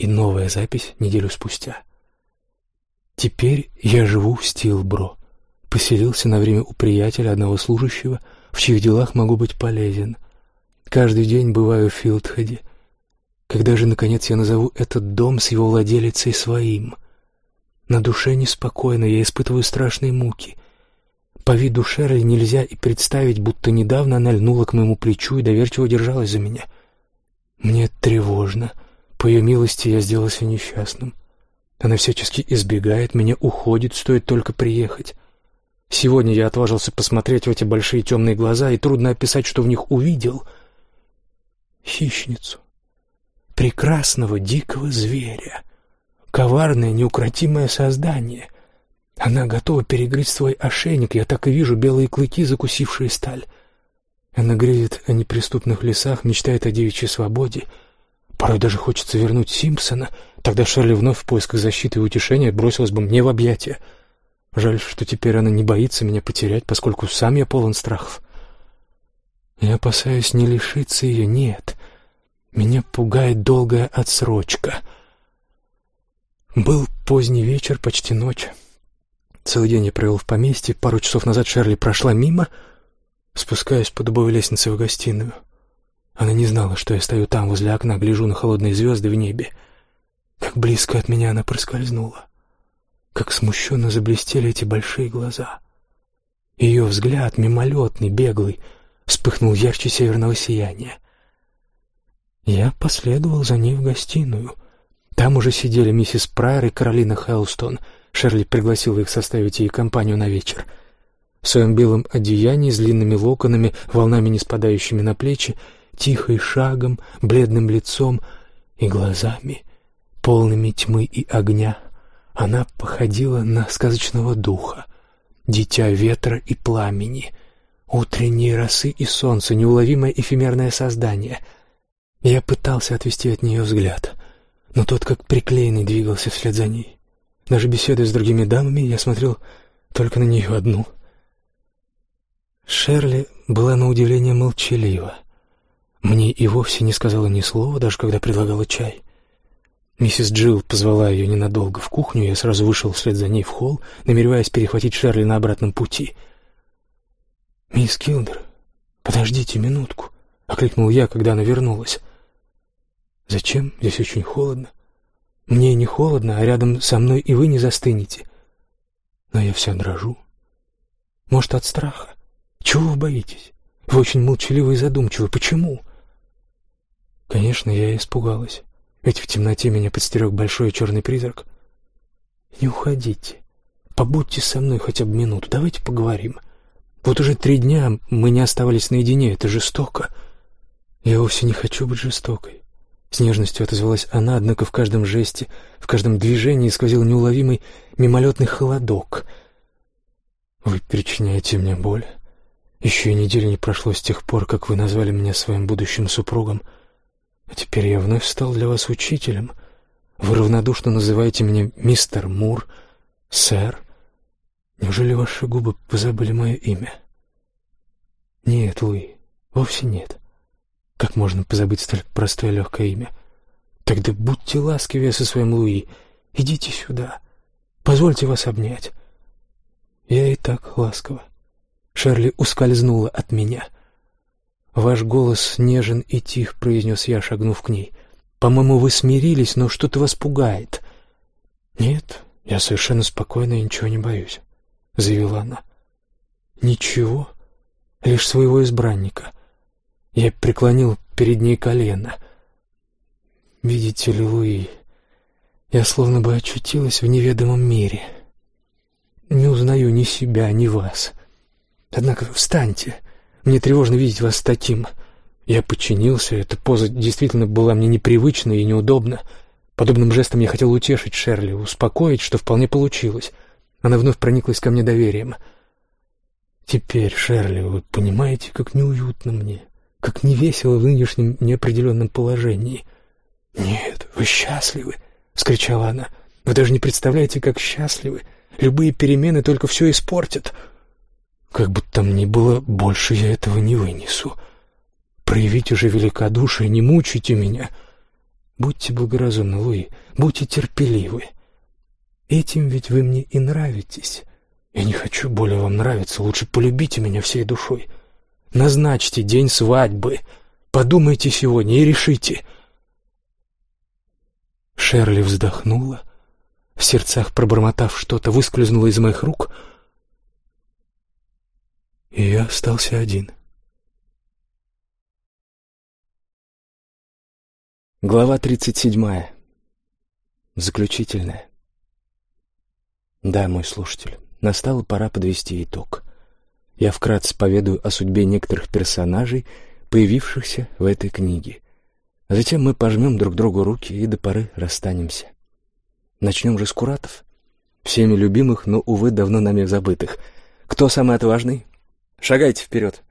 И новая запись неделю спустя. Теперь я живу в Стилбро. Поселился на время у приятеля, одного служащего, в чьих делах могу быть полезен. Каждый день бываю в Филдхеде. Когда же, наконец, я назову этот дом с его владелицей своим? На душе неспокойно, я испытываю страшные муки. По виду Шерли нельзя и представить, будто недавно она льнула к моему плечу и доверчиво держалась за меня. Мне тревожно. По ее милости я сделался несчастным. Она всячески избегает меня, уходит, стоит только приехать. Сегодня я отважился посмотреть в эти большие темные глаза, и трудно описать, что в них увидел. Хищницу. Прекрасного дикого зверя. Коварное, неукротимое создание — она готова перегрызть свой ошейник, я так и вижу белые клыки, закусившие сталь. Она грезит о неприступных лесах, мечтает о девичьей свободе. Порой даже хочется вернуть Симпсона. Тогда Шерли вновь в поисках защиты и утешения бросилась бы мне в объятия. Жаль, что теперь она не боится меня потерять, поскольку сам я полон страхов. Я опасаюсь не лишиться ее, нет. Меня пугает долгая отсрочка. Был поздний вечер, почти ночь. Целый день я провел в поместье. Пару часов назад Шерли прошла мимо. Спускаюсь по дубовой лестнице в гостиную. Она не знала, что я стою там, возле окна, гляжу на холодные звезды в небе. Как близко от меня она проскользнула. Как смущенно заблестели эти большие глаза. Ее взгляд, мимолетный, беглый, вспыхнул ярче северного сияния. Я последовал за ней в гостиную. Там уже сидели миссис Прайер и Каролина Хелстон — Шерли пригласила их составить ей компанию на вечер. В своем белом одеянии с длинными локонами, волнами не спадающими на плечи, тихой шагом, бледным лицом и глазами, полными тьмы и огня, она походила на сказочного духа, дитя ветра и пламени, утренние росы и солнца, неуловимое эфемерное создание. Я пытался отвести от нее взгляд, но тот как приклеенный двигался вслед за ней. Даже беседуя с другими дамами, я смотрел только на нее одну. Шерли была на удивление молчалива. И вовсе не сказала ни слова, даже когда предлагала чай. Миссис Джилл позвала ее ненадолго в кухню, я сразу вышел вслед за ней в холл, намереваясь перехватить Шерли на обратном пути. «Мисс Килдер, подождите минутку», — окликнул я, когда она вернулась. «Зачем? Здесь очень холодно. Мне не холодно, а рядом со мной и вы не застынете. Но я вся дрожу. Может, от страха? Чего вы боитесь? Вы очень молчаливы и задумчивы. Почему? Конечно, я испугалась. Ведь в темноте меня подстерег большой черный призрак. Не уходите. Побудьте со мной хотя бы минуту. Давайте поговорим. Вот уже три дня мы не оставались наедине. Это жестоко. Я вовсе не хочу быть жестокой. С нежностью отозвалась она, однако в каждом жесте, в каждом движении сквозил неуловимый мимолетный холодок. «Вы причиняете мне боль. Еще и недели не прошло с тех пор, как вы назвали меня своим будущим супругом. А теперь я вновь стал для вас учителем. Вы равнодушно называете меня мистер Мур, сэр. Неужели ваши губы позабыли мое имя?» «Нет, Луи, вовсе нет. Как можно позабыть столь простое легкое имя? Тогда будьте ласковее со своим Луи. Идите сюда. Позвольте вас обнять. Я и так ласково. Шерли ускользнула от меня. Ваш голос нежен и тих, произнес я, шагнув к ней. По-моему, вы смирились, но что-то вас пугает. Нет, я совершенно спокойна и ничего не боюсь, заявила она. Ничего, лишь своего избранника. Я преклонил перед ней колено. «Видите ли, Луи, я словно бы очутилась в неведомом мире. Не узнаю ни себя, ни вас. Однако встаньте, мне тревожно видеть вас таким». Я подчинился, эта поза действительно была мне непривычна и неудобна. Подобным жестом я хотел утешить Шерли, успокоить, что вполне получилось. Она вновь прониклась ко мне доверием. «Теперь, Шерли, вы понимаете, как неуютно мне?» Как не весело в нынешнем неопределенном положении. «Нет, вы счастливы!» — вскричала она. «Вы даже не представляете, как счастливы! Любые перемены только все испортят!» «Как бы там ни было, больше я этого не вынесу. Проявите же великодушие, не мучайте меня!» Будьте благоразумны, Луи, будьте терпеливы. Этим ведь вы мне и нравитесь. Я не хочу более вам нравиться, лучше полюбите меня всей душой. Назначьте день свадьбы. Подумайте сегодня и решите. Шерли вздохнула, в сердцах пробормотав что-то, выскользнула из моих рук, и я остался один. Глава тридцать седьмая. Заключительная. Да, мой слушатель, настала пора подвести итог. Я вкратце поведаю о судьбе некоторых персонажей, появившихся в этой книге. Затем мы пожмем друг другу руки и до поры расстанемся. Начнем же с Куратов. Всеми любимых, но, увы, давно нами забытых. Кто самый отважный? Шагайте вперед.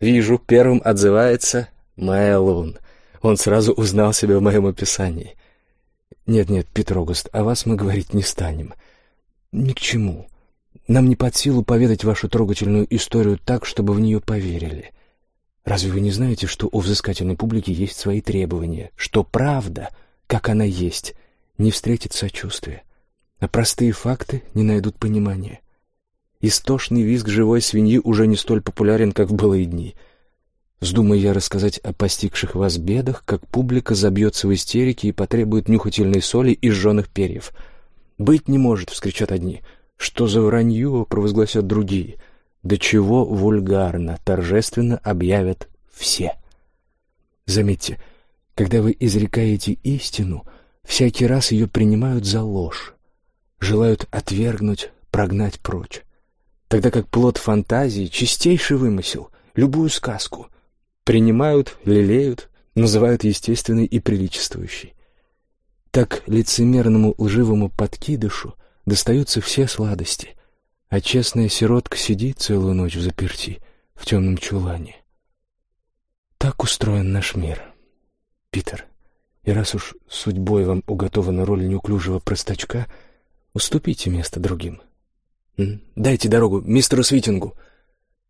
Вижу, первым отзывается Мэллоун. Он сразу узнал себя в моем описании. Нет-нет, Петрогуст, о вас мы говорить не станем. Ни к чему. Нам не под силу поведать вашу трогательную историю так, чтобы в нее поверили. Разве вы не знаете, что у взыскательной публики есть свои требования, что правда, как она есть, не встретит сочувствия, а простые факты не найдут понимания? Истошный визг живой свиньи уже не столь популярен, как в былые дни. Вздумаю я рассказать о постигших вас бедах, как публика забьется в истерике и потребует нюхательной соли и сжженных перьев — «Быть не может!» — вскричат одни. «Что за вранье?» — провозгласят другие. «До чего вульгарно!» — торжественно объявят все. Заметьте, когда вы изрекаете истину, всякий раз ее принимают за ложь, желают отвергнуть, прогнать прочь. Тогда как плод фантазии, чистейший вымысел, любую сказку, принимают, лелеют, называют естественной и приличествующей. Так лицемерному лживому подкидышу достаются все сладости, а честная сиротка сидит целую ночь в заперти в темном чулане. Так устроен наш мир. Питер, и раз уж судьбой вам уготована роль неуклюжего простачка, уступите место другим. Дайте дорогу мистеру Свитингу.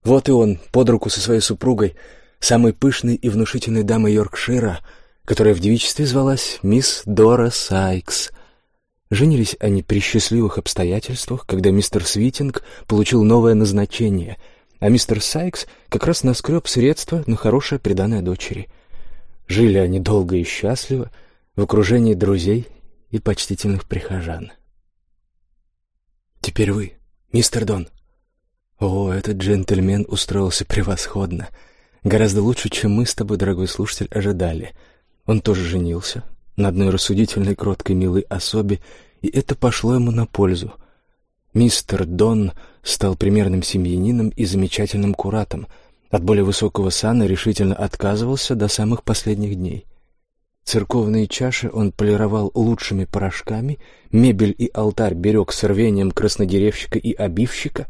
Вот и он, под руку со своей супругой, самой пышной и внушительной дамой Йоркшира — которая в девичестве звалась мисс Дора Сайкс. Женились они при счастливых обстоятельствах, когда мистер Свитинг получил новое назначение, а мистер Сайкс как раз наскреб средства на хорошее приданое дочери. Жили они долго и счастливо в окружении друзей и почтительных прихожан. «Теперь вы, мистер Дон». О, этот джентльмен устроился превосходно. Гораздо лучше, чем мы с тобой, дорогой слушатель, ожидали — он тоже женился на одной рассудительной, кроткой, милой особе, и это пошло ему на пользу. Мистер Дон стал примерным семьянином и замечательным куратом. От более высокого сана решительно отказывался до самых последних дней. Церковные чаши он полировал лучшими порошками, мебель и алтарь берег с рвением краснодеревщика и обивщика,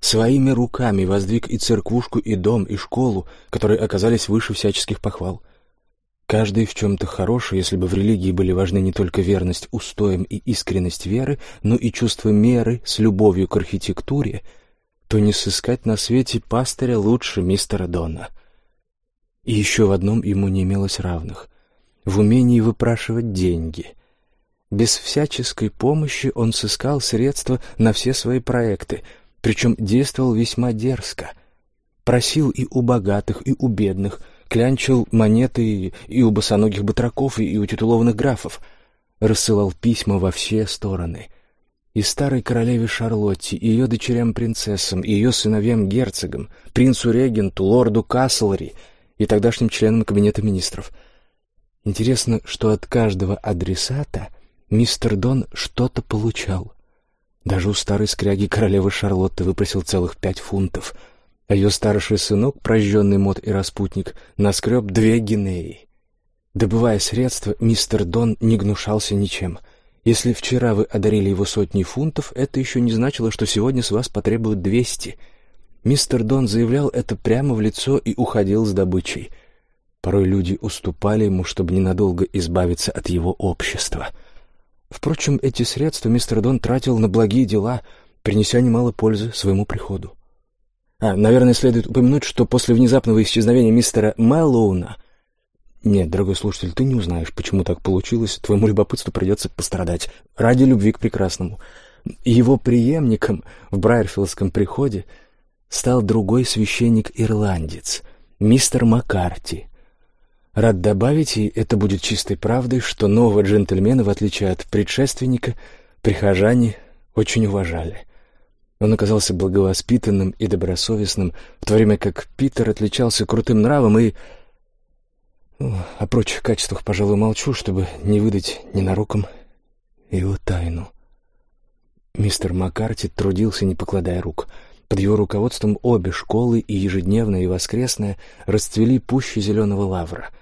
своими руками воздвиг и церквушку, и дом, и школу, которые оказались выше всяческих похвал — Каждый в чем-то хороший, если бы в религии были важны не только верность устоям и искренность веры, но и чувство меры с любовью к архитектуре, то не сыскать на свете пастыря лучше мистера Дона. И еще в одном ему не имелось равных — в умении выпрашивать деньги. Без всяческой помощи он сыскал средства на все свои проекты, причем действовал весьма дерзко. Просил и у богатых, и у бедных — клянчил монеты и у босоногих батраков, и у титулованных графов, рассылал письма во все стороны. И старой королеве Шарлотте, и ее дочерям-принцессам, и ее сыновьям-герцогам, принцу-регенту, лорду Каслери и тогдашним членам кабинета министров. Интересно, что от каждого адресата мистер Дон что-то получал. Даже у старой скряги королевы Шарлотты выпросил целых пять фунтов — а ее старший сынок, прожженный мод и распутник, наскреб две гинеи. Добывая средства, мистер Дон не гнушался ничем. Если вчера вы одарили его сотней фунтов, это еще не значило, что сегодня с вас потребуют двести. Мистер Дон заявлял это прямо в лицо и уходил с добычей. Порой люди уступали ему, чтобы ненадолго избавиться от его общества. Впрочем, эти средства мистер Дон тратил на благие дела, принеся немало пользы своему приходу. А, наверное, следует упомянуть, что после внезапного исчезновения мистера Мэллоуна Нет, дорогой слушатель, ты не узнаешь, почему так получилось. Твоему любопытству придется пострадать. Ради любви к прекрасному. Его преемником в Брайерфилдском приходе стал другой священник-ирландец, мистер Маккарти. Рад добавить, и это будет чистой правдой, что нового джентльмена, в отличие от предшественника, прихожане очень уважали. Он оказался благовоспитанным и добросовестным, в то время как Питер отличался крутым нравом и... Ну, о прочих качествах, пожалуй, молчу, чтобы не выдать ненароком его тайну. Мистер Маккарти трудился, не покладая рук. Под его руководством обе школы, и ежедневная, и воскресная, расцвели пуще зеленого лавра —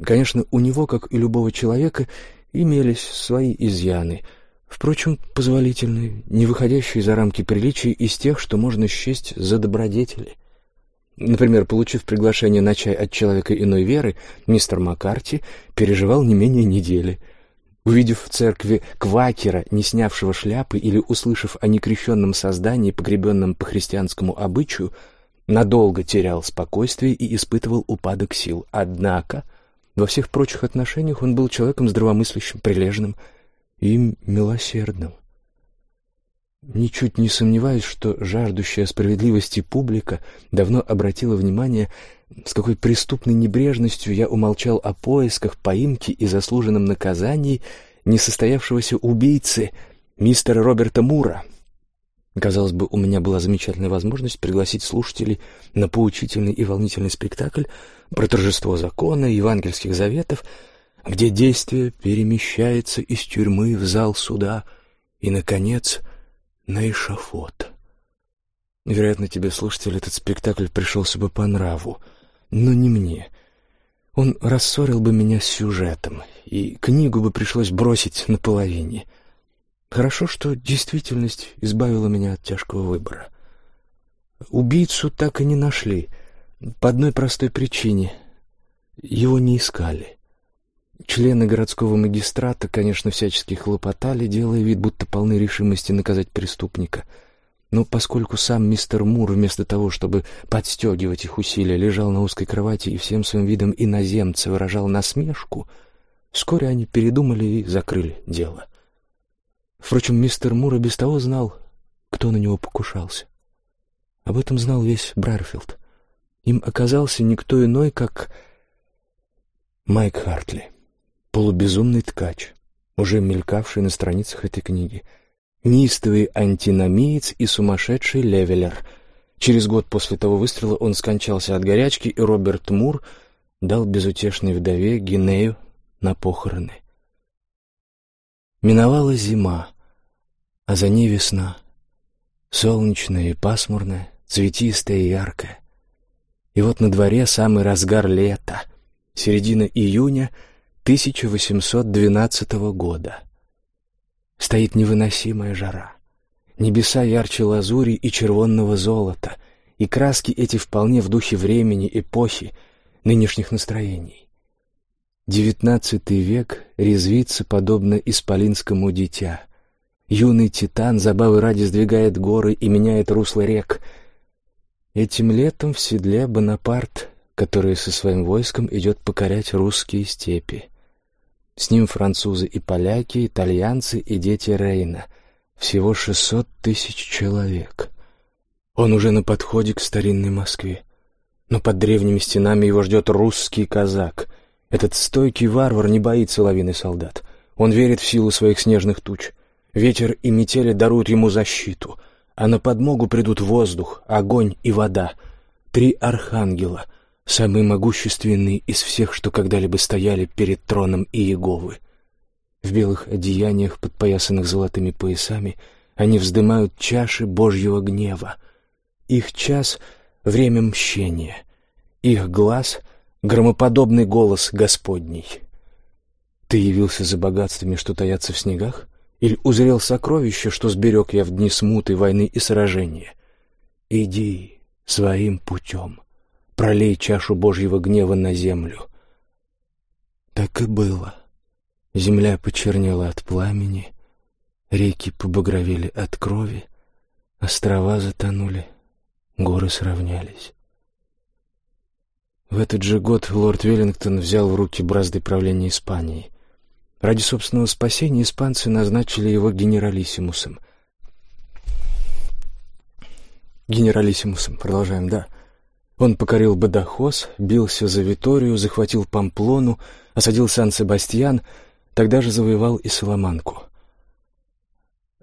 Конечно, у него, как и любого человека, имелись свои изъяны, впрочем, позволительные, не выходящие за рамки приличий из тех, что можно счесть за добродетели. Например, получив приглашение на чай от человека иной веры, мистер Маккарти переживал не менее недели. Увидев в церкви квакера, не снявшего шляпы, или услышав о некрещенном создании, погребенном по христианскому обычаю, надолго терял спокойствие и испытывал упадок сил. Однако во всех прочих отношениях он был человеком здравомыслящим, прилежным и милосердным. Ничуть не сомневаюсь, что жаждущая справедливости публика давно обратила внимание, с какой преступной небрежностью я умолчал о поисках, поимке и заслуженном наказании несостоявшегося убийцы мистера Роберта Мура, Казалось бы, у меня была замечательная возможность пригласить слушателей на поучительный и волнительный спектакль про торжество закона и евангельских заветов, где действие перемещается из тюрьмы в зал суда и, наконец, на эшафот. Вероятно, тебе, слушатель, этот спектакль пришелся бы по нраву, но не мне. Он рассорил бы меня с сюжетом, и книгу бы пришлось бросить наполовине — Хорошо, что действительность избавила меня от тяжкого выбора. Убийцу так и не нашли, по одной простой причине. Его не искали. Члены городского магистрата, конечно, всячески хлопотали, делая вид, будто полны решимости наказать преступника. Но поскольку сам мистер Мур, вместо того, чтобы подстегивать их усилия, лежал на узкой кровати и всем своим видом иноземца выражал насмешку, вскоре они передумали и закрыли дело. Впрочем, мистер Мур и без того знал, кто на него покушался. Об этом знал весь Брайерфилд. Им оказался никто иной, как Майк Хартли, полубезумный ткач, уже мелькавший на страницах этой книги, неистовый антиномиец и сумасшедший левелер. Через год после того выстрела он скончался от горячки, и Роберт Мур дал безутешной вдове Гинею на похороны. Миновала зима, а за ней весна. Солнечная и пасмурная, цветистая и яркая. И вот на дворе самый разгар лета, середина июня 1812 года. Стоит невыносимая жара. Небеса ярче лазури и червонного золота, и краски эти вполне в духе времени, эпохи, нынешних настроений. Девятнадцатый век резвится подобно исполинскому дитя. Юный титан забавы ради сдвигает горы и меняет русло рек. Этим летом в седле Бонапарт, который со своим войском идет покорять русские степи. С ним французы и поляки, итальянцы и дети Рейна. Всего шестьсот тысяч человек. Он уже на подходе к старинной Москве. Но под древними стенами его ждет русский казак — этот стойкий варвар не боится лавины солдат. Он верит в силу своих снежных туч. Ветер и метели даруют ему защиту, а на подмогу придут воздух, огонь и вода. Три архангела, самые могущественные из всех, что когда-либо стояли перед троном Иеговы. В белых одеяниях, подпоясанных золотыми поясами, они вздымают чаши Божьего гнева. Их час — время мщения. Их глаз — громоподобный голос Господний. Ты явился за богатствами, что таятся в снегах? Или узрел сокровища, что сберег я в дни смуты, войны и сражения? Иди своим путем, пролей чашу Божьего гнева на землю. Так и было. Земля почернела от пламени, реки побагровели от крови, острова затонули, горы сравнялись. В этот же год лорд Веллингтон взял в руки бразды правления Испанией. Ради собственного спасения испанцы назначили его генералиссимусом. Генералиссимусом, продолжаем, да. Он покорил Бадахос, бился за Виторию, захватил Памплону, осадил Сан-Себастьян, тогда же завоевал и Соломанку.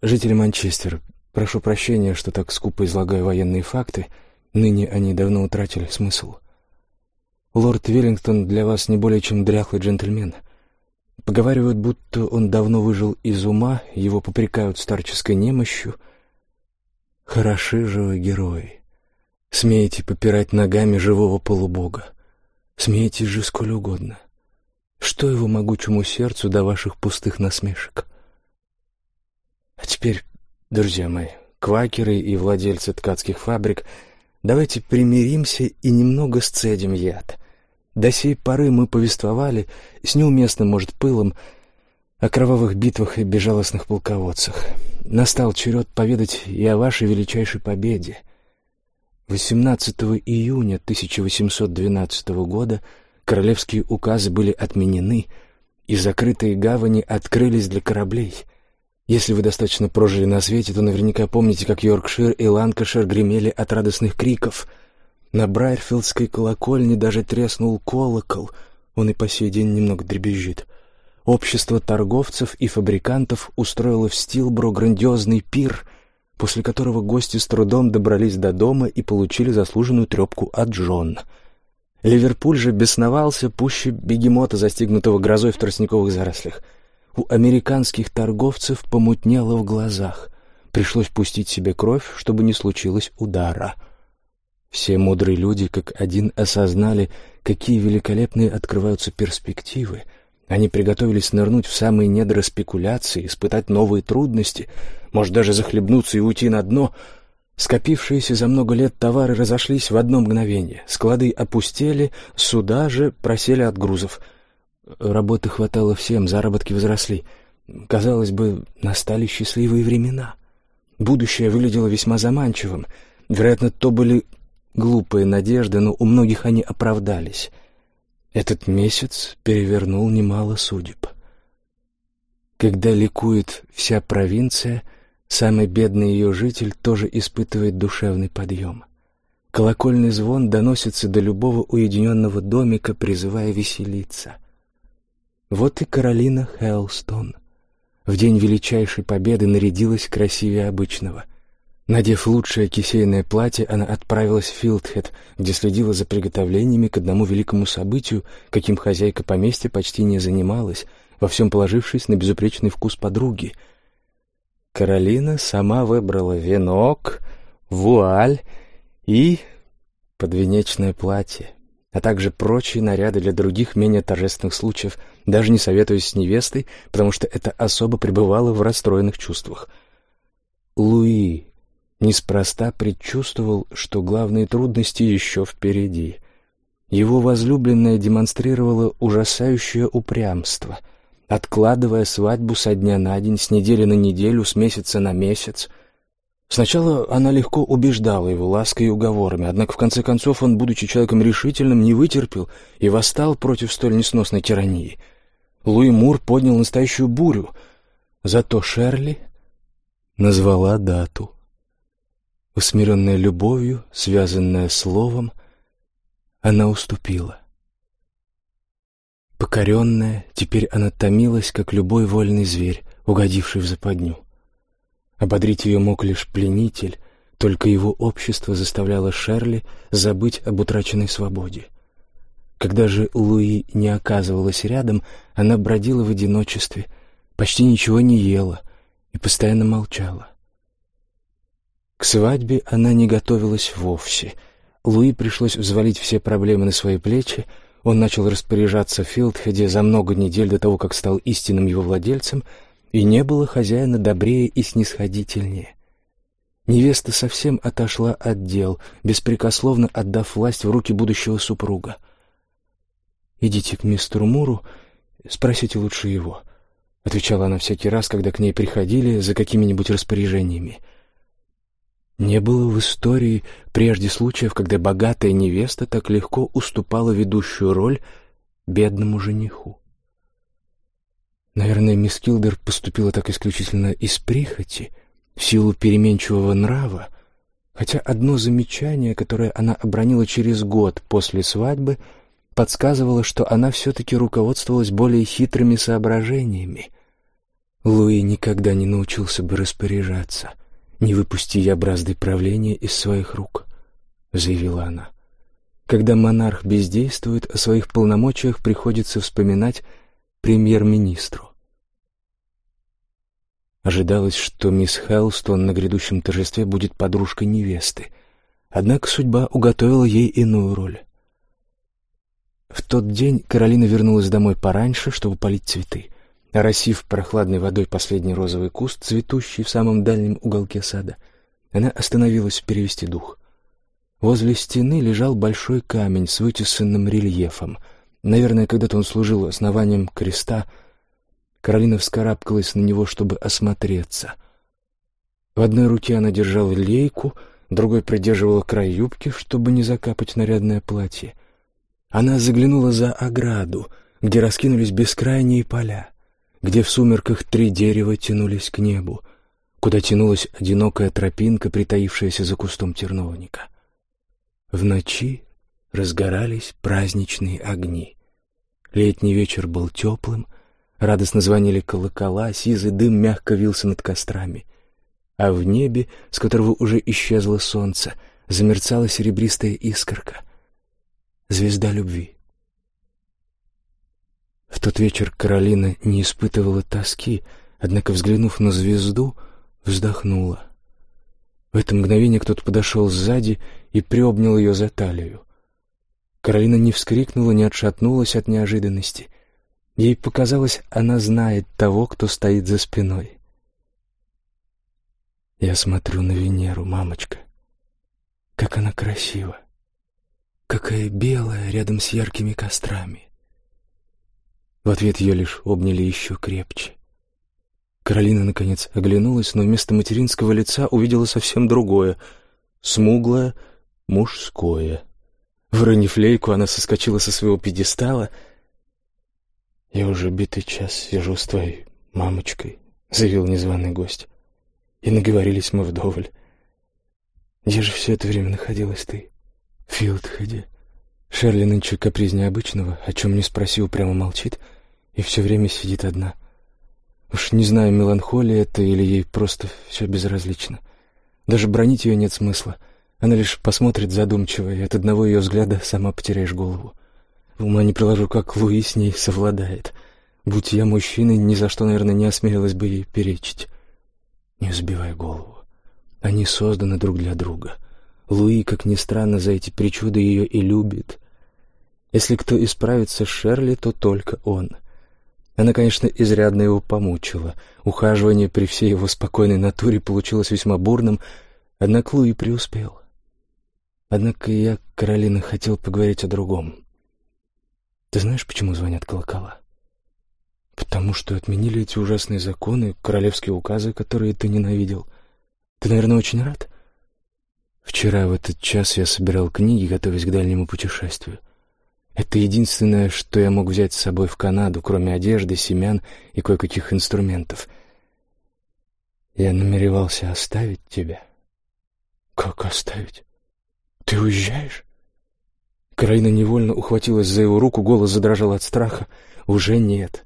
Жители Манчестера, прошу прощения, что так скупо излагаю военные факты, ныне они давно утратили смысл. Лорд Веллингтон для вас не более чем дряхлый джентльмен. Поговаривают, будто он давно выжил из ума, его попрекают старческой немощью. Хороши же вы, герои. Смеете попирать ногами живого полубога. Смеетесь же сколь угодно. Что его могучему сердцу до ваших пустых насмешек? А теперь, друзья мои, квакеры и владельцы ткацких фабрик, давайте примиримся и немного сцедим яд. До сей поры мы повествовали, с неуместным, может, пылом, о кровавых битвах и безжалостных полководцах. Настал черед поведать и о вашей величайшей победе. 18 июня 1812 года королевские указы были отменены, и закрытые гавани открылись для кораблей — если вы достаточно прожили на свете, то наверняка помните, как Йоркшир и Ланкашир гремели от радостных криков. На Брайерфилдской колокольне даже треснул колокол. Он и по сей день немного дребезжит. Общество торговцев и фабрикантов устроило в Стилбро грандиозный пир, после которого гости с трудом добрались до дома и получили заслуженную трепку от Джон. Ливерпуль же бесновался пуще бегемота, застигнутого грозой в тростниковых зарослях — у американских торговцев помутнело в глазах. Пришлось пустить себе кровь, чтобы не случилось удара. Все мудрые люди как один осознали, какие великолепные открываются перспективы. Они приготовились нырнуть в самые недра спекуляции, испытать новые трудности, может даже захлебнуться и уйти на дно. Скопившиеся за много лет товары разошлись в одно мгновение. Склады опустели, суда же просели от грузов — Работы хватало всем, заработки возросли. Казалось бы, настали счастливые времена. Будущее выглядело весьма заманчивым. Вероятно, то были глупые надежды, но у многих они оправдались. Этот месяц перевернул немало судеб. Когда ликует вся провинция, самый бедный ее житель тоже испытывает душевный подъем. Колокольный звон доносится до любого уединенного домика, призывая веселиться — вот и Каролина Хелстон. В день величайшей победы нарядилась красивее обычного. Надев лучшее кисейное платье, она отправилась в Филдхед, где следила за приготовлениями к одному великому событию, каким хозяйка поместья почти не занималась, во всем положившись на безупречный вкус подруги. Каролина сама выбрала венок, вуаль и подвенечное платье а также прочие наряды для других менее торжественных случаев, даже не советуясь с невестой, потому что это особо пребывало в расстроенных чувствах. Луи неспроста предчувствовал, что главные трудности еще впереди. Его возлюбленная демонстрировала ужасающее упрямство, откладывая свадьбу со дня на день, с недели на неделю, с месяца на месяц — Сначала она легко убеждала его лаской и уговорами, однако в конце концов он, будучи человеком решительным, не вытерпел и восстал против столь несносной тирании. Луи Мур поднял настоящую бурю. Зато Шерли назвала дату. Усмиренная любовью, связанная словом, она уступила. Покоренная, теперь она томилась, как любой вольный зверь, угодивший в западню. Ободрить ее мог лишь пленитель, только его общество заставляло Шерли забыть об утраченной свободе. Когда же Луи не оказывалась рядом, она бродила в одиночестве, почти ничего не ела и постоянно молчала. К свадьбе она не готовилась вовсе. Луи пришлось взвалить все проблемы на свои плечи, он начал распоряжаться в Филдхеде за много недель до того, как стал истинным его владельцем — и не было хозяина добрее и снисходительнее. Невеста совсем отошла от дел, беспрекословно отдав власть в руки будущего супруга. «Идите к мистеру Муру, спросите лучше его», — отвечала она всякий раз, когда к ней приходили за какими-нибудь распоряжениями. Не было в истории прежде случаев, когда богатая невеста так легко уступала ведущую роль бедному жениху. Наверное, мисс Килдер поступила так исключительно из прихоти, в силу переменчивого нрава, хотя одно замечание, которое она обронила через год после свадьбы, подсказывало, что она все-таки руководствовалась более хитрыми соображениями. Луи никогда не научился бы распоряжаться — «Не выпусти я бразды правления из своих рук», — заявила она. «Когда монарх бездействует, о своих полномочиях приходится вспоминать премьер-министру». Ожидалось, что мисс Хелстон на грядущем торжестве будет подружкой невесты, однако судьба уготовила ей иную роль. В тот день Каролина вернулась домой пораньше, чтобы полить цветы. Оросив прохладной водой последний розовый куст, цветущий в самом дальнем уголке сада, она остановилась перевести дух. Возле стены лежал большой камень с вытесанным рельефом. Наверное, когда-то он служил основанием креста. Каролина вскарабкалась на него, чтобы осмотреться. В одной руке она держала лейку, другой придерживала край юбки, чтобы не закапать нарядное платье. Она заглянула за ограду, где раскинулись бескрайние поля где в сумерках три дерева тянулись к небу, куда тянулась одинокая тропинка, притаившаяся за кустом терновника. В ночи разгорались праздничные огни. Летний вечер был теплым, радостно звонили колокола, сизый дым мягко вился над кострами, а в небе, с которого уже исчезло солнце, замерцала серебристая искорка — звезда любви. В тот вечер Каролина не испытывала тоски, однако, взглянув на звезду, вздохнула. В это мгновение кто-то подошел сзади и приобнял ее за талию. Каролина не вскрикнула, не отшатнулась от неожиданности. Ей показалось, она знает того, кто стоит за спиной. Я смотрю на Венеру, мамочка. Как она красива. Какая белая рядом с яркими кострами. В ответ ее лишь обняли еще крепче. Каролина, наконец, оглянулась, но вместо материнского лица увидела совсем другое — смуглое, мужское. Выронив лейку, она соскочила со своего пьедестала. «Я уже битый час сижу с твоей мамочкой», — заявил незваный гость. «И наговорились мы вдоволь. Где же все это время находилась ты?» «В Филдхеде». Шерли нынче капризнее обычного, о чем не спросил, прямо молчит — и все время сидит одна. Уж не знаю, меланхолия это или ей просто все безразлично. Даже бронить ее нет смысла. Она лишь посмотрит задумчиво, и от одного ее взгляда сама потеряешь голову. Ума не приложу, как Луи с ней совладает. Будь я мужчиной, ни за что, наверное, не осмелилась бы ей перечить. Не сбивай голову. Они созданы друг для друга. Луи, как ни странно, за эти причуды ее и любит. Если кто исправится с Шерли, то только он — она, конечно, изрядно его помучила. Ухаживание при всей его спокойной натуре получилось весьма бурным, однако Луи преуспел. Однако я, Каролина, хотел поговорить о другом. Ты знаешь, почему звонят колокола? Потому что отменили эти ужасные законы, королевские указы, которые ты ненавидел. Ты, наверное, очень рад? Вчера в этот час я собирал книги, готовясь к дальнему путешествию. Это единственное, что я мог взять с собой в Канаду, кроме одежды, семян и кое-каких инструментов. Я намеревался оставить тебя. Как оставить? Ты уезжаешь? Каролина невольно ухватилась за его руку, голос задрожал от страха. Уже нет.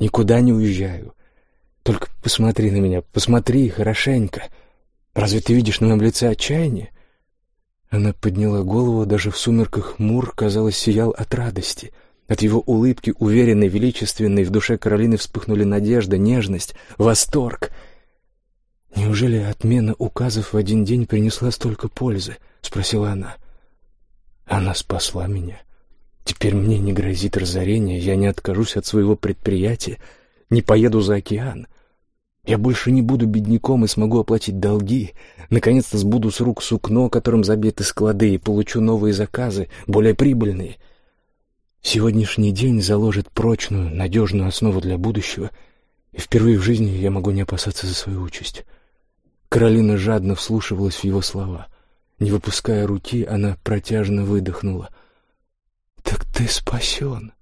Никуда не уезжаю. Только посмотри на меня, посмотри хорошенько. Разве ты видишь на моем лице отчаяние? Она подняла голову, даже в сумерках Мур, казалось, сиял от радости. От его улыбки, уверенной, величественной, в душе Каролины вспыхнули надежда, нежность, восторг. «Неужели отмена указов в один день принесла столько пользы?» — спросила она. «Она спасла меня. Теперь мне не грозит разорение, я не откажусь от своего предприятия, не поеду за океан. Я больше не буду бедняком и смогу оплатить долги. Наконец-то сбуду с рук сукно, которым забиты склады, и получу новые заказы, более прибыльные. Сегодняшний день заложит прочную, надежную основу для будущего, и впервые в жизни я могу не опасаться за свою участь. Каролина жадно вслушивалась в его слова. Не выпуская руки, она протяжно выдохнула. «Так ты спасен,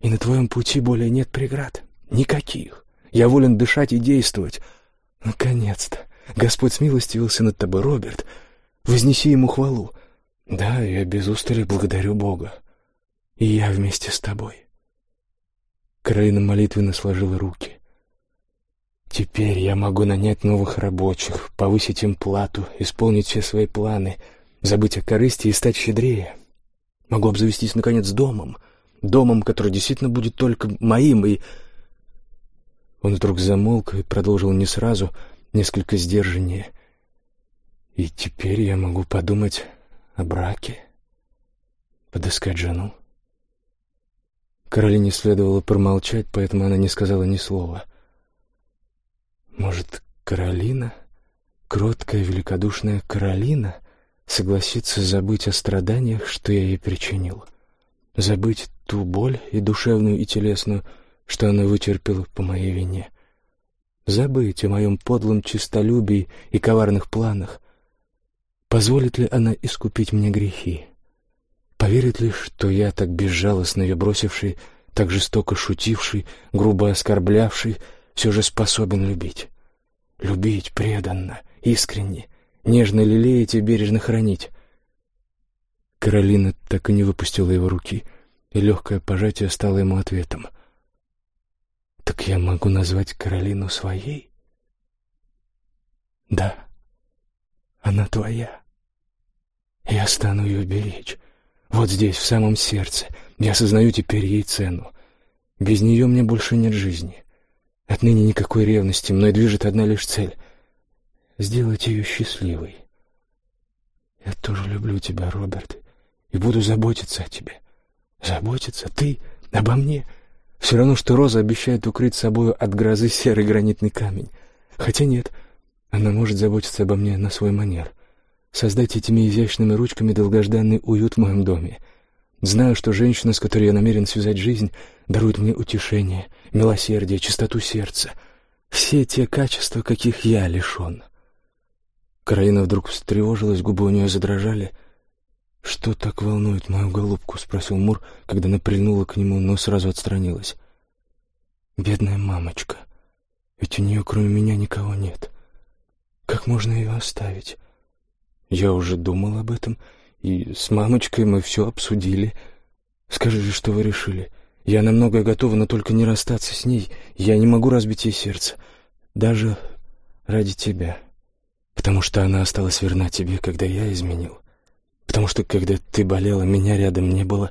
и на твоем пути более нет преград. Никаких. Я волен дышать и действовать. Наконец-то! Господь смилостивился над тобой, Роберт. Вознеси ему хвалу. Да, я без устали благодарю Бога. И я вместе с тобой». Каролина молитвенно сложила руки. Теперь я могу нанять новых рабочих, повысить им плату, исполнить все свои планы, забыть о корысти и стать щедрее. Могу обзавестись, наконец, домом. Домом, который действительно будет только моим, и... Он вдруг замолк и продолжил не сразу, несколько сдержаннее. И теперь я могу подумать о браке, подыскать жену. Каролине следовало промолчать, поэтому она не сказала ни слова — может, Каролина, кроткая, великодушная Каролина, согласится забыть о страданиях, что я ей причинил, забыть ту боль и душевную, и телесную, что она вытерпела по моей вине, забыть о моем подлом честолюбии и коварных планах. Позволит ли она искупить мне грехи? Поверит ли, что я так безжалостно ее бросивший, так жестоко шутивший, грубо оскорблявший, все же способен любить. Любить преданно, искренне, нежно лелеять и бережно хранить. Каролина так и не выпустила его руки, и легкое пожатие стало ему ответом. «Так я могу назвать Каролину своей?» «Да, она твоя. Я стану ее беречь. Вот здесь, в самом сердце. Я осознаю теперь ей цену. Без нее мне больше нет жизни. Отныне никакой ревности, мной движет одна лишь цель — сделать ее счастливой. Я тоже люблю тебя, Роберт, и буду заботиться о тебе. Заботиться? Ты? Обо мне? Все равно, что Роза обещает укрыть собою от грозы серый гранитный камень. Хотя нет, она может заботиться обо мне на свой манер. Создать этими изящными ручками долгожданный уют в моем доме — Знаю, что женщина, с которой я намерен связать жизнь, дарует мне утешение, милосердие, чистоту сердца. Все те качества, каких я лишен. Каролина вдруг встревожилась, губы у нее задрожали. «Что так волнует мою голубку?» — спросил Мур, когда она прильнула к нему, но сразу отстранилась. «Бедная мамочка. Ведь у нее кроме меня никого нет. Как можно ее оставить?» «Я уже думал об этом и с мамочкой мы все обсудили. Скажи же, что вы решили. Я на многое готова, но только не расстаться с ней. Я не могу разбить ей сердце. Даже ради тебя. Потому что она осталась верна тебе, когда я изменил. Потому что, когда ты болела, меня рядом не было,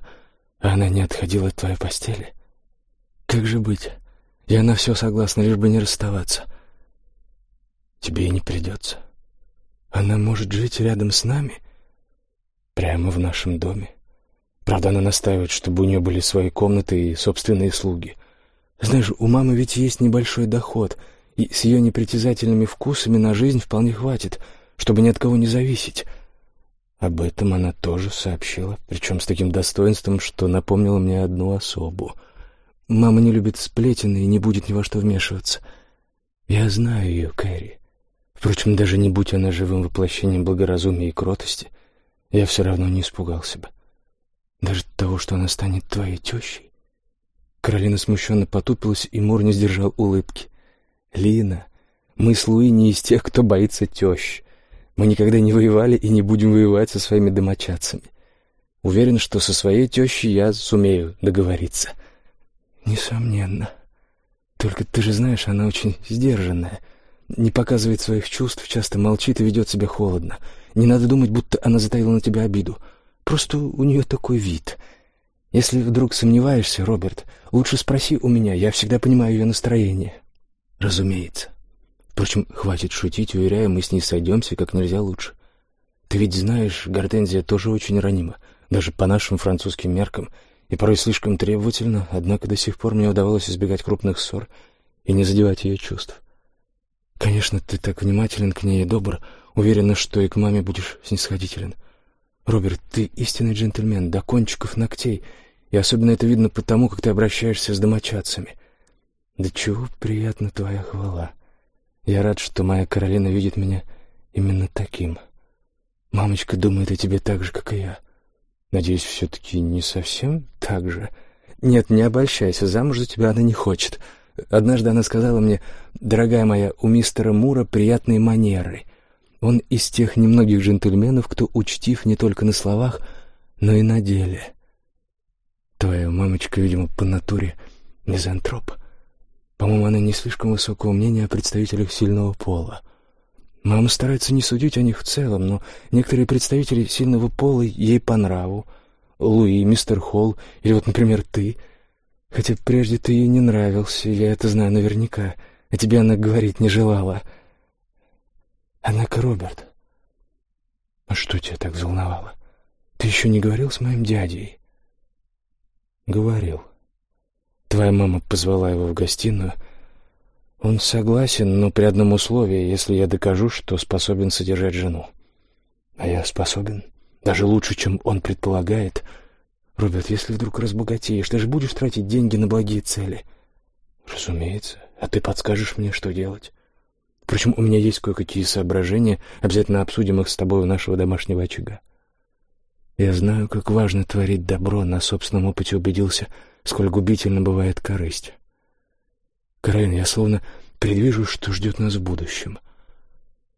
а она не отходила от твоей постели. Как же быть? Я на все согласна, лишь бы не расставаться. Тебе и не придется. Она может жить рядом с нами, Прямо в нашем доме. Правда, она настаивает, чтобы у нее были свои комнаты и собственные слуги. Знаешь, у мамы ведь есть небольшой доход, и с ее непритязательными вкусами на жизнь вполне хватит, чтобы ни от кого не зависеть. Об этом она тоже сообщила, причем с таким достоинством, что напомнила мне одну особу. Мама не любит сплетен и не будет ни во что вмешиваться. Я знаю ее, Кэрри. Впрочем, даже не будь она живым воплощением благоразумия и кротости — я все равно не испугался бы. Даже того, что она станет твоей тещей. Каролина смущенно потупилась, и Мур не сдержал улыбки. «Лина, мы с Луи не из тех, кто боится тещ. Мы никогда не воевали и не будем воевать со своими домочадцами. Уверен, что со своей тещей я сумею договориться». «Несомненно. Только ты же знаешь, она очень сдержанная» не показывает своих чувств, часто молчит и ведет себя холодно. Не надо думать, будто она затаила на тебя обиду. Просто у нее такой вид. Если вдруг сомневаешься, Роберт, лучше спроси у меня, я всегда понимаю ее настроение. Разумеется. Впрочем, хватит шутить, уверяю, мы с ней сойдемся как нельзя лучше. Ты ведь знаешь, Гортензия тоже очень ранима, даже по нашим французским меркам, и порой слишком требовательна, однако до сих пор мне удавалось избегать крупных ссор и не задевать ее чувств. Конечно, ты так внимателен к ней и добр. Уверена, что и к маме будешь снисходителен. Роберт, ты истинный джентльмен, до кончиков ногтей, и особенно это видно потому, как ты обращаешься с домочадцами. Да чего приятна твоя хвала. Я рад, что моя Каролина видит меня именно таким. Мамочка думает о тебе так же, как и я. Надеюсь, все-таки не совсем так же. Нет, не обольщайся, замуж за тебя она не хочет. Однажды она сказала мне, «Дорогая моя, у мистера Мура приятные манеры. Он из тех немногих джентльменов, кто учтив не только на словах, но и на деле». Твоя мамочка, видимо, по натуре мизантроп. По-моему, она не слишком высокого мнения о представителях сильного пола. Мама старается не судить о них в целом, но некоторые представители сильного пола ей по нраву. Луи, мистер Холл или вот, например, ты. Хотя прежде ты ей не нравился, я это знаю наверняка, а тебе она говорить не желала. Однако, Роберт, а что тебя так взволновало? Ты еще не говорил с моим дядей? Говорил. Твоя мама позвала его в гостиную. Он согласен, но при одном условии, если я докажу, что способен содержать жену. А я способен. Даже лучше, чем он предполагает. Роберт, если вдруг разбогатеешь, ты же будешь тратить деньги на благие цели. Разумеется. А ты подскажешь мне, что делать? Впрочем, у меня есть кое-какие соображения, обязательно обсудим их с тобой у нашего домашнего очага. Я знаю, как важно творить добро, на собственном опыте убедился, сколь губительно бывает корысть. Каролин, я словно предвижу, что ждет нас в будущем.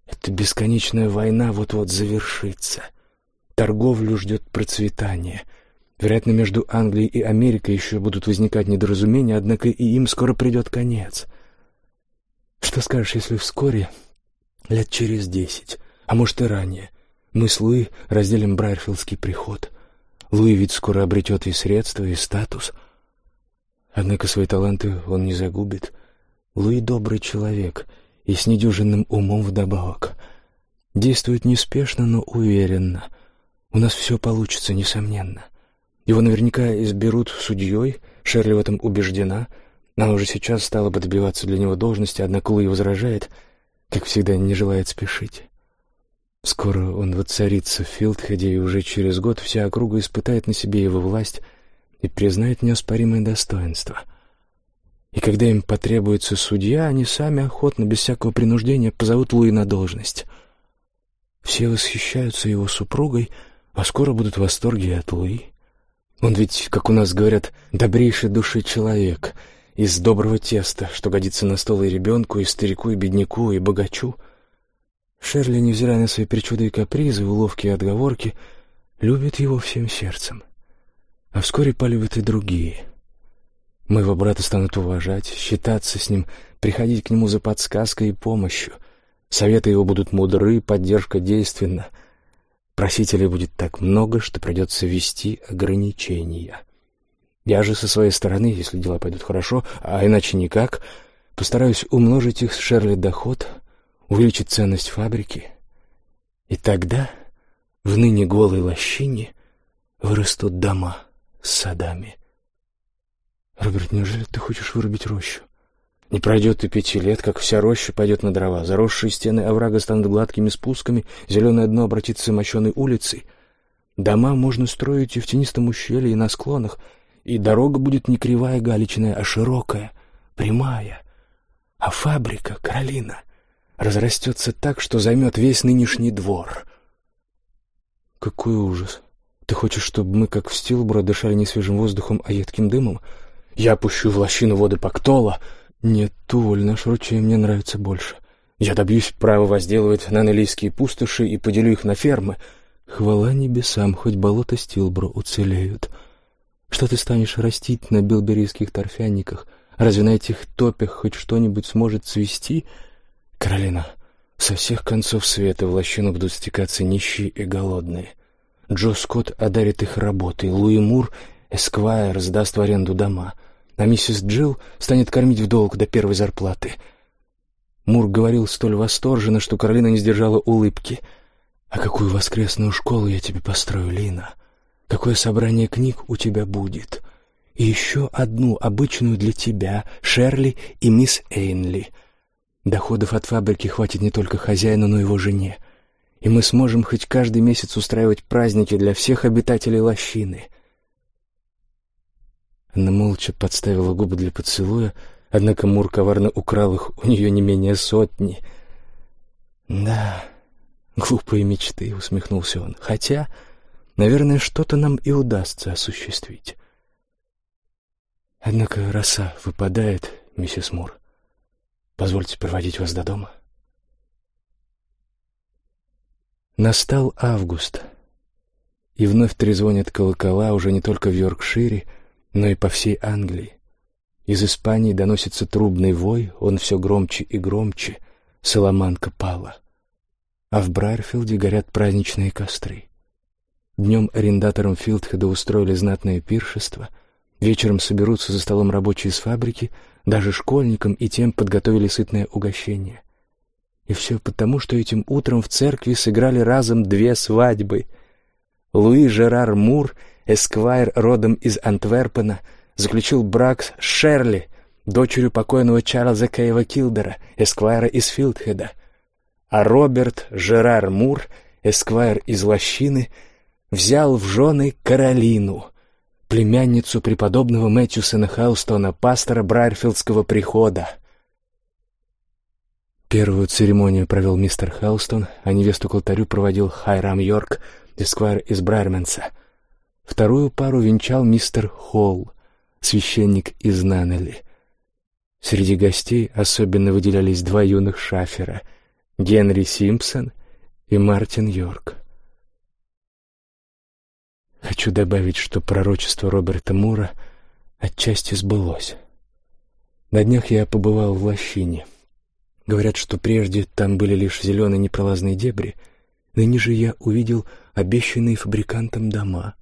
Эта бесконечная война вот-вот завершится. Торговлю ждет процветание. Вероятно, между Англией и Америкой еще будут возникать недоразумения, однако и им скоро придет конец. Что скажешь, если вскоре, лет через десять, а может и ранее, мы с Луи разделим Брайерфилдский приход. Луи ведь скоро обретет и средства, и статус. Однако свои таланты он не загубит. Луи добрый человек и с недюжинным умом вдобавок. Действует неспешно, но уверенно. У нас все получится, несомненно. Его наверняка изберут судьей, Шерли в этом убеждена. Она уже сейчас стала бы добиваться для него должности, однако Луи возражает, как всегда, не желает спешить. Скоро он воцарится в Филдхеде, и уже через год вся округа испытает на себе его власть и признает неоспоримое достоинство. И когда им потребуется судья, они сами охотно, без всякого принуждения, позовут Луи на должность. Все восхищаются его супругой, а скоро будут в восторге от Луи. Он ведь, как у нас говорят, добрейшей души человек, из доброго теста, что годится на стол и ребенку, и старику, и бедняку, и богачу — Шерли, невзирая на свои причуды и капризы, уловки и отговорки, любит его всем сердцем. А вскоре полюбят и другие. Моего брата станут уважать, считаться с ним, приходить к нему за подсказкой и помощью. Советы его будут мудры, поддержка действенна. Просителей будет так много, что придется ввести ограничения. Я же со своей стороны, если дела пойдут хорошо, а иначе никак, постараюсь умножить их с Шерли доход — увеличить ценность фабрики, и тогда в ныне голой лощине вырастут дома садами. Роберт, неужели ты хочешь вырубить рощу? Не пройдет и пяти лет, как вся роща пойдет на дрова. Заросшие стены оврага станут гладкими спусками, зеленое дно обратится мощеной улицей. Дома можно строить и в тенистом ущелье, и на склонах, и дорога будет не кривая галечная, а широкая, прямая. А фабрика, Каролина, разрастется так, что займет весь нынешний двор. Какой ужас! Ты хочешь, чтобы мы, как в Стилбро, дышали не свежим воздухом, а едким дымом? Я опущу в лощину воды Пактола. Нет, Туль, наш ручей мне нравится больше. Я добьюсь права возделывать нанолийские пустоши и поделю их на фермы. Хвала небесам, хоть болото Стилбро уцелеют. Что ты станешь растить на билберийских торфяниках? Разве на этих топях хоть что-нибудь сможет цвести?» Каролина, со всех концов света в лощину будут стекаться нищие и голодные. Джо Скотт одарит их работой, Луи Мур, Эсквайр, сдаст в аренду дома, а миссис Джилл станет кормить в долг до первой зарплаты. Мур говорил столь восторженно, что Каролина не сдержала улыбки. «А какую воскресную школу я тебе построю, Лина? Какое собрание книг у тебя будет? И еще одну, обычную для тебя, Шерли и мисс Эйнли». Доходов от фабрики хватит не только хозяину, но и его жене. И мы сможем хоть каждый месяц устраивать праздники для всех обитателей лощины. Она молча подставила губы для поцелуя, однако Мур коварно украл их у нее не менее сотни. Да, Глупые мечты, усмехнулся он. Хотя, наверное, что-то нам и удастся осуществить. Однако роса выпадает, миссис Мур. Позвольте проводить вас до дома. Настал август, и вновь трезвонят колокола уже не только в Йоркшире, но и по всей Англии. Из Испании доносится трубный вой, он все громче и громче, Соломанка пала. А в Брайерфилде горят праздничные костры. Днем арендаторам Филдхеда устроили знатное пиршество, вечером соберутся за столом рабочие с фабрики, даже школьникам и тем подготовили сытное угощение. И все потому, что этим утром в церкви сыграли разом две свадьбы. Луи Жерар Мур, эсквайр родом из Антверпена, заключил брак с Шерли, дочерью покойного Чарльза Кейва Килдера, эсквайра из Филдхеда. А Роберт Жерар Мур, эсквайр из Лощины, взял в жены Каролину, племянницу преподобного Мэтьюсона Хаустона, пастора Брайерфилдского прихода. Первую церемонию провел мистер Хелстон, а невесту к алтарю проводил Хайрам Йорк, эсквайр из Брайерменса. Вторую пару венчал мистер Холл, священник из Нанели. Среди гостей особенно выделялись два юных шафера — Генри Симпсон и Мартин Йорк. Хочу добавить, что пророчество Роберта Мура отчасти сбылось. На днях я побывал в Лощине — Говорят, что прежде там были лишь зеленые непролазные дебри. Ныне же я увидел обещанные фабрикантом дома,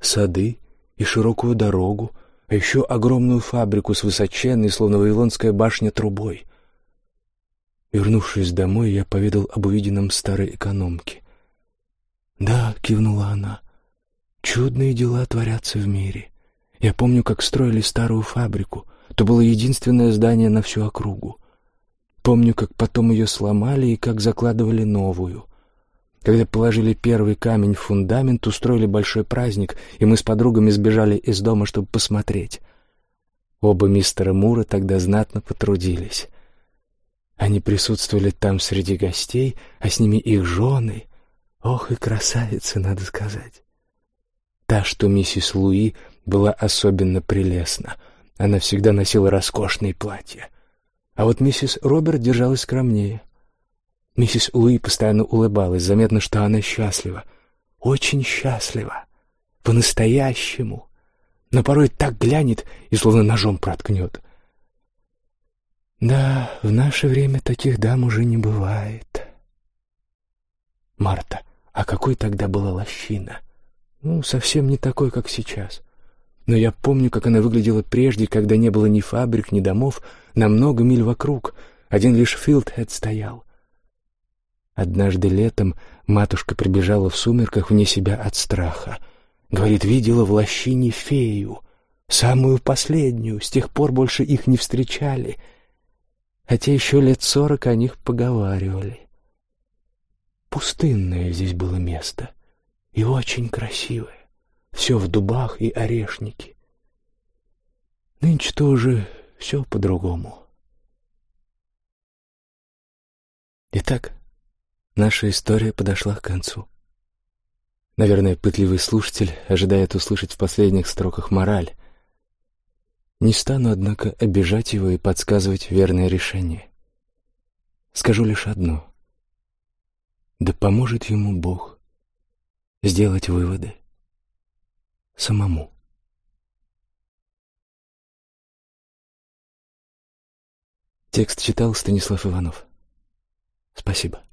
сады и широкую дорогу, а еще огромную фабрику с высоченной, словно вавилонская башня, трубой. Вернувшись домой, я поведал об увиденном старой экономке. «Да», — кивнула она, — «чудные дела творятся в мире. Я помню, как строили старую фабрику. То было единственное здание на всю округу. Помню, как потом ее сломали и как закладывали новую. Когда положили первый камень в фундамент, устроили большой праздник, и мы с подругами сбежали из дома, чтобы посмотреть. Оба мистера Мура тогда знатно потрудились. Они присутствовали там среди гостей, а с ними их жены. Ох и красавицы, надо сказать. Та, что миссис Луи, была особенно прелестна. Она всегда носила роскошные платья. А вот миссис Роберт держалась скромнее. Миссис Луи постоянно улыбалась, заметно, что она счастлива. Очень счастлива. По-настоящему. Но порой так глянет и словно ножом проткнет. Да, в наше время таких дам уже не бывает. Марта, а какой тогда была лощина? Ну, совсем не такой, как сейчас. Но я помню, как она выглядела прежде, когда не было ни фабрик, ни домов, на много миль вокруг. Один лишь Филдхед стоял. Однажды летом матушка прибежала в сумерках вне себя от страха. Говорит, видела в лощине фею, самую последнюю, с тех пор больше их не встречали. Хотя еще лет сорок о них поговаривали. Пустынное здесь было место и очень красивое. Все в дубах и орешнике. Нынче уже все по-другому. Итак, наша история подошла к концу. Наверное, пытливый слушатель ожидает услышать в последних строках мораль. Не стану, однако, обижать его и подсказывать верное решение. Скажу лишь одно. Да поможет ему Бог сделать выводы самому. Текст читал Станислав Иванов. Спасибо.